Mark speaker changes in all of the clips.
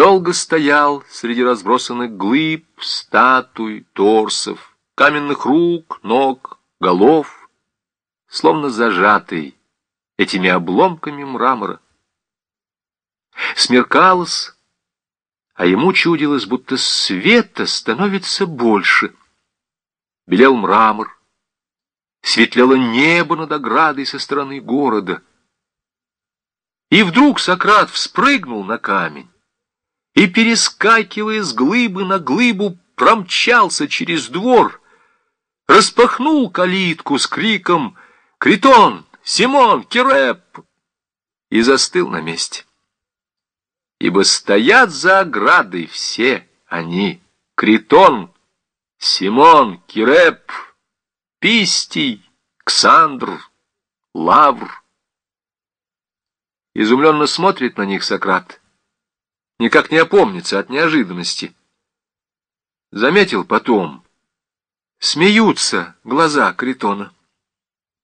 Speaker 1: Долго стоял среди разбросанных глыб, статуй, торсов, каменных рук, ног, голов, словно зажатый этими обломками мрамора. Смеркалось, а ему чудилось, будто света становится больше. Белел мрамор, светлело небо над оградой со стороны города. И вдруг Сократ вспрыгнул на камень и, перескакивая с глыбы на глыбу, промчался через двор, распахнул калитку с криком «Критон! Симон! Киреп!» и застыл на месте. Ибо стоят за оградой все они — Критон, Симон, Киреп, Пистий, Ксандр, Лавр. Изумленно смотрит на них Сократ никак не опомнится от неожиданности. Заметил потом. Смеются глаза Критона.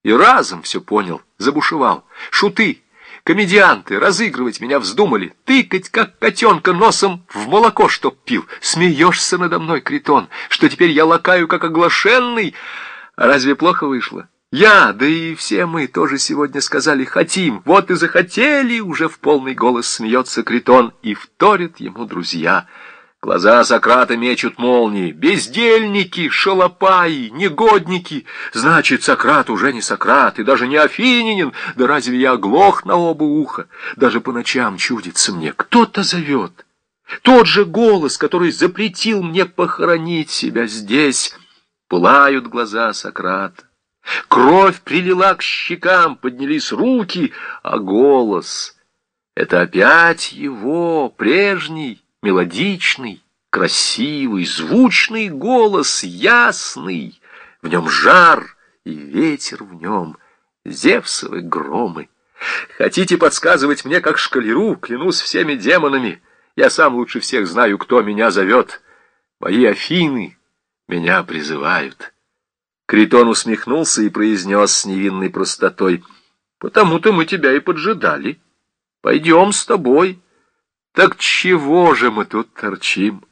Speaker 1: И разом все понял, забушевал. Шуты, комедианты, разыгрывать меня вздумали, тыкать, как котенка, носом в молоко, чтоб пил. Смеешься надо мной, Критон, что теперь я лакаю, как оглашенный. А разве плохо вышло? Я, да и все мы тоже сегодня сказали «хотим». Вот и захотели, уже в полный голос смеется Критон, и вторят ему друзья. Глаза Сократа мечут молнии. Бездельники, шалопаи, негодники. Значит, Сократ уже не Сократ и даже не Афининин. Да разве я оглох на оба уха? Даже по ночам чудится мне. Кто-то зовет. Тот же голос, который запретил мне похоронить себя здесь. Пылают глаза Сократа. Кровь прилила к щекам, поднялись руки, а голос — это опять его, прежний, мелодичный, красивый, звучный голос, ясный. В нем жар и ветер в нем, Зевсовы громы. Хотите подсказывать мне, как шкалеру, клянусь всеми демонами. Я сам лучше всех знаю, кто меня зовет. Мои Афины меня призывают». Критон усмехнулся и произнес с невинной простотой. «Потому-то мы тебя и поджидали. Пойдем с тобой». «Так чего же мы тут торчим?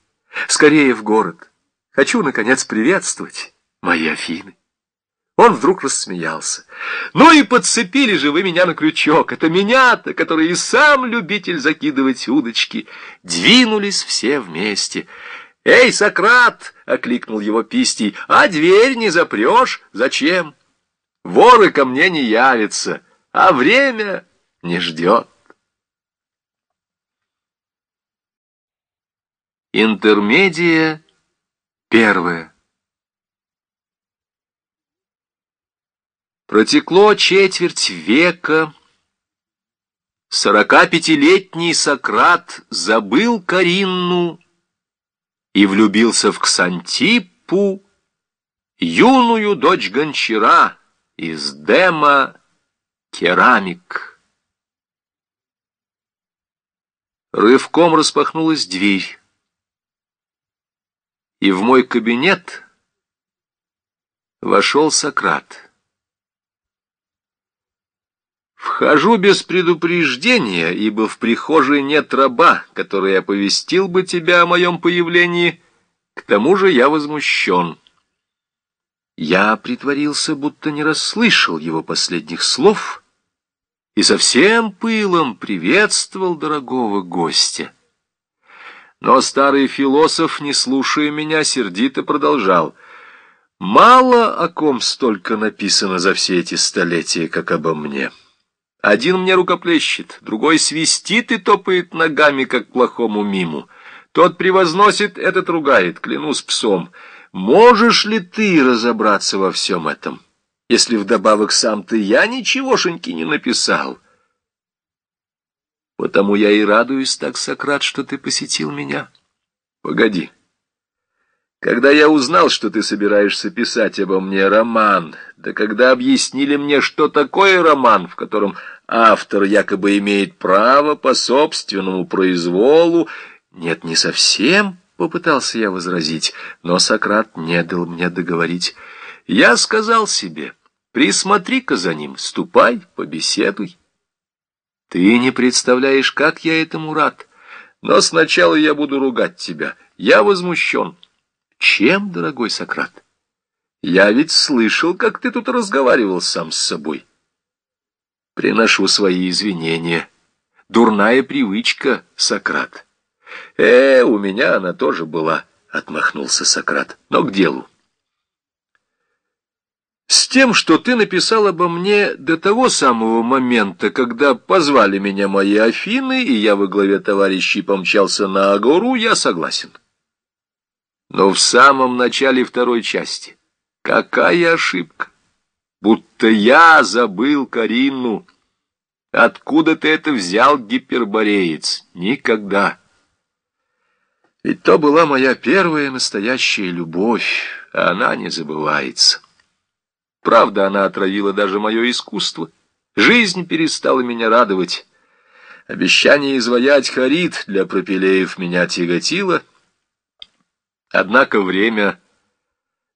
Speaker 1: Скорее в город. Хочу, наконец, приветствовать мои Афины». Он вдруг рассмеялся. «Ну и подцепили же вы меня на крючок. Это меня-то, который и сам любитель закидывать удочки. Двинулись все вместе». «Эй, Сократ!» — окликнул его Пистий. «А дверь не запрешь? Зачем? Воры ко мне не явятся, а время не ждет». Интермедия первая Протекло четверть века. Сорокапятилетний Сократ забыл Каринну и влюбился в Ксантиппу, юную дочь гончара из Дема керамик. Рывком распахнулась дверь, и в мой кабинет вошел Сократ. Вхожу без предупреждения, ибо в прихожей нет раба, который оповестил бы тебя о моем появлении. К тому же я возмущен. Я притворился, будто не расслышал его последних слов и со всем пылом приветствовал дорогого гостя. Но старый философ, не слушая меня, сердито продолжал. «Мало о ком столько написано за все эти столетия, как обо мне». Один мне рукоплещет, другой свистит и топает ногами, как плохому миму. Тот превозносит, этот ругает, клянусь псом. Можешь ли ты разобраться во всем этом, если вдобавок сам ты я ничегошеньки не написал? Потому я и радуюсь так, Сократ, что ты посетил меня. Погоди. Когда я узнал, что ты собираешься писать обо мне роман, да когда объяснили мне, что такое роман, в котором автор якобы имеет право по собственному произволу, нет, не совсем, попытался я возразить, но Сократ не дал мне договорить. Я сказал себе, присмотри-ка за ним, ступай, побеседуй. Ты не представляешь, как я этому рад. Но сначала я буду ругать тебя. Я возмущен. Чем, дорогой Сократ? Я ведь слышал, как ты тут разговаривал сам с собой. Приношу свои извинения. Дурная привычка, Сократ. Э, у меня она тоже была, отмахнулся Сократ. Но к делу. С тем, что ты написал обо мне до того самого момента, когда позвали меня мои Афины, и я во главе товарищей помчался на Агору, я согласен. Но в самом начале второй части какая ошибка! Будто я забыл Карину. Откуда ты это взял, гипербореец? Никогда. Ведь то была моя первая настоящая любовь, а она не забывается. Правда, она отравила даже мое искусство. Жизнь перестала меня радовать. Обещание изваять Харит для пропилеев меня тяготило. Однако время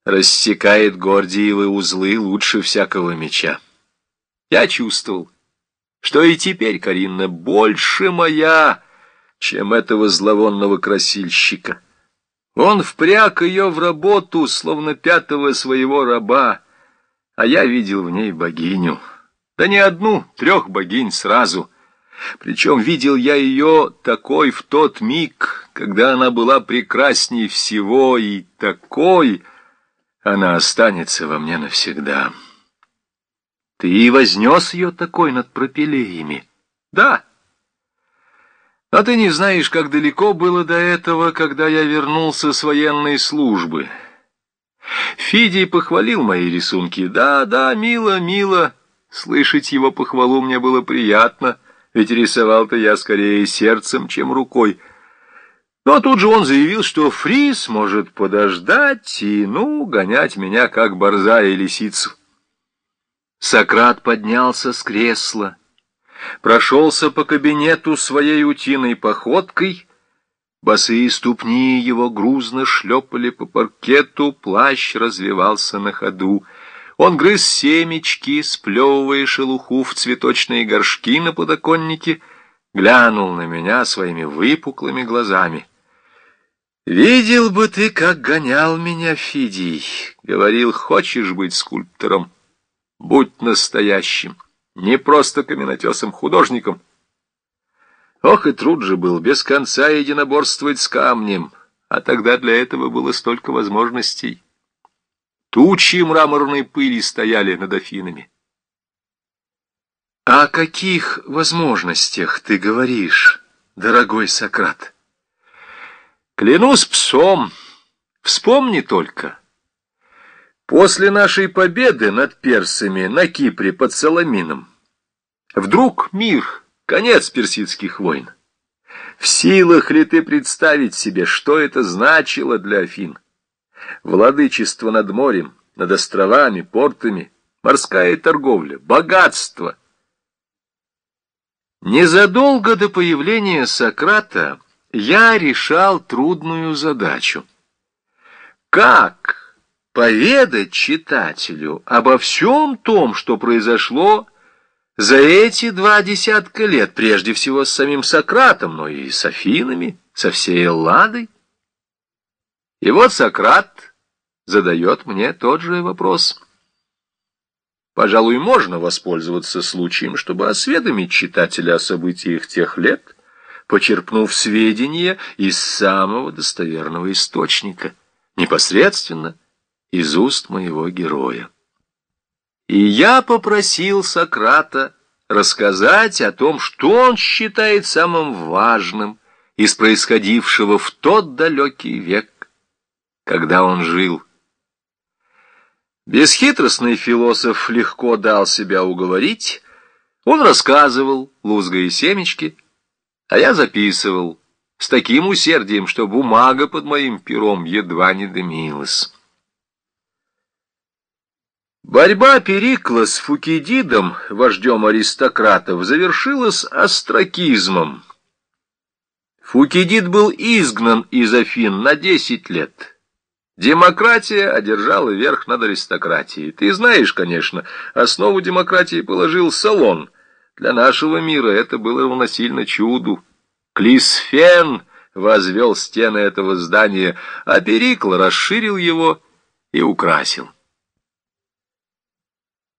Speaker 1: рассекает гордиевы узлы лучше всякого меча. Я чувствовал, что и теперь Карина больше моя, чем этого зловонного красильщика. Он впряг ее в работу, словно пятого своего раба, а я видел в ней богиню. Да не одну, трех богинь сразу. Причем видел я ее такой в тот миг, когда она была прекрасней всего, и такой она останется во мне навсегда. Ты и вознес ее такой над пропилеями? Да. А ты не знаешь, как далеко было до этого, когда я вернулся с военной службы». Фидий похвалил мои рисунки. Да, да, мило, мило. Слышать его похвалу мне было приятно, ведь рисовал-то я скорее сердцем, чем рукой. Но тут же он заявил, что Фрис может подождать и, ну, гонять меня, как борза и лисицу. Сократ поднялся с кресла, прошелся по кабинету своей утиной походкой Босые ступни его грузно шлепали по паркету, плащ развивался на ходу. Он грыз семечки, сплевывая шелуху в цветочные горшки на подоконнике, глянул на меня своими выпуклыми глазами. «Видел бы ты, как гонял меня Фидий!» — говорил, «хочешь быть скульптором? Будь настоящим, не просто каменотесом-художником». Ох, и труд же был, без конца единоборствовать с камнем, а тогда для этого было столько возможностей. Тучи мраморной пыли стояли над Афинами. «О каких возможностях ты говоришь, дорогой Сократ?» «Клянусь псом, вспомни только. После нашей победы над персами на Кипре под Соломином вдруг мир Конец персидских войн. В силах ли ты представить себе, что это значило для Афин? Владычество над морем, над островами, портами, морская торговля, богатство. Незадолго до появления Сократа я решал трудную задачу. Как поведать читателю обо всем том, что произошло за эти два десятка лет, прежде всего с самим Сократом, но и с Афинами, со всей Элладой. И вот Сократ задает мне тот же вопрос. Пожалуй, можно воспользоваться случаем, чтобы осведомить читателя о событиях тех лет, почерпнув сведения из самого достоверного источника, непосредственно из уст моего героя. И я попросил Сократа рассказать о том, что он считает самым важным из происходившего в тот далекий век, когда он жил. Бесхитростный философ легко дал себя уговорить, он рассказывал, лузгая семечки, а я записывал с таким усердием, что бумага под моим пером едва не дымилась. Борьба Перикла с Фукидидом, вождем аристократов, завершилась остракизмом. Фукидид был изгнан из Афин на десять лет. Демократия одержала верх над аристократией. Ты знаешь, конечно, основу демократии положил Салон. Для нашего мира это было равносильно чуду. Клисфен возвел стены этого здания, а Перикл расширил его и украсил.